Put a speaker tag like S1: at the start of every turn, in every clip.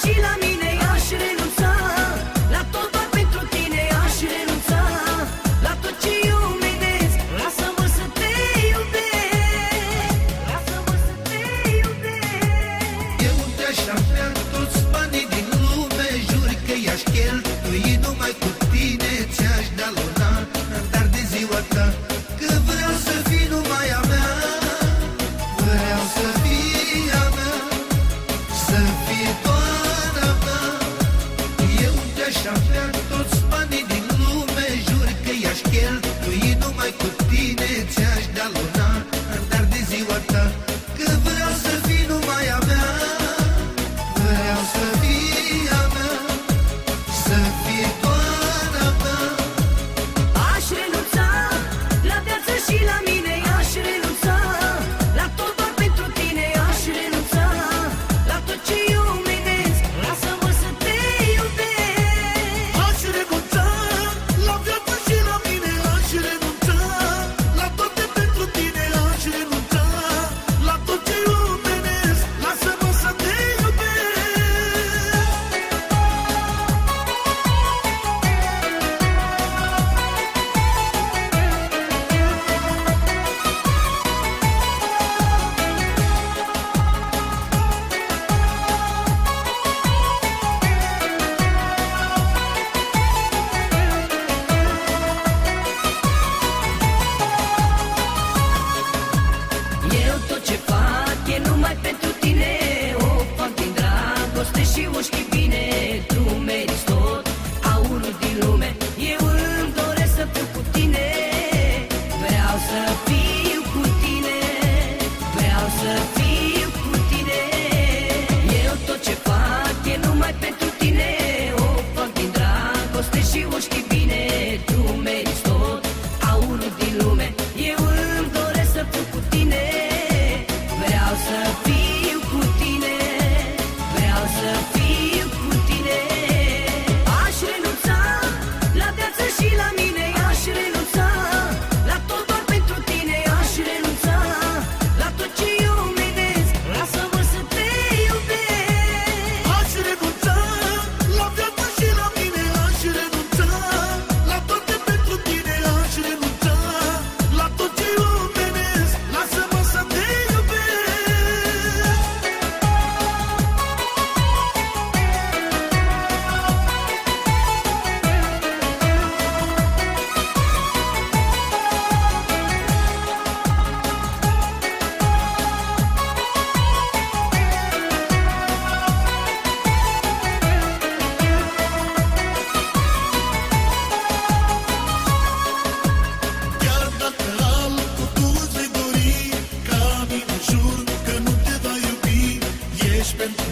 S1: și la mine aș renunța. La tot pentru tine aș renunța. La tot ce Lasă-mă să te iubesc. Lasă-mă să te iubesc.
S2: Eu te-aș toți banii din lume Jur că i-aș cheltui numai cu tine Ți-aș da lunar Dar de ziua numai cu tine Ți-aș da luna,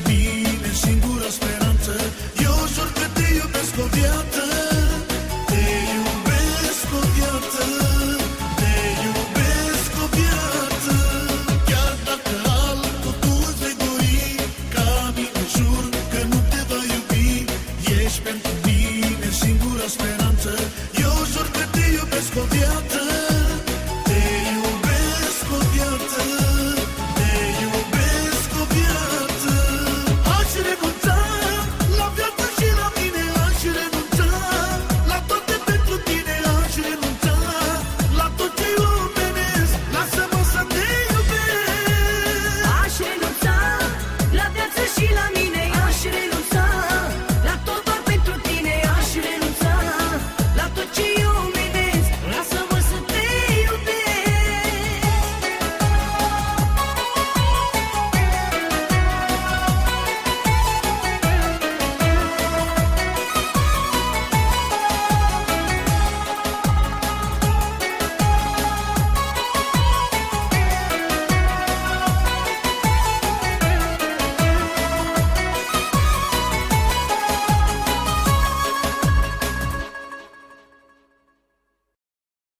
S3: tine singura speranță. Eu jur că te iubesc o viață. Te iubesc o viață. Te iubesc o viață. Chiar dacă altul tu îți vei dori Ca mine jur că nu te va iubi. Ești pentru mine singura speranță.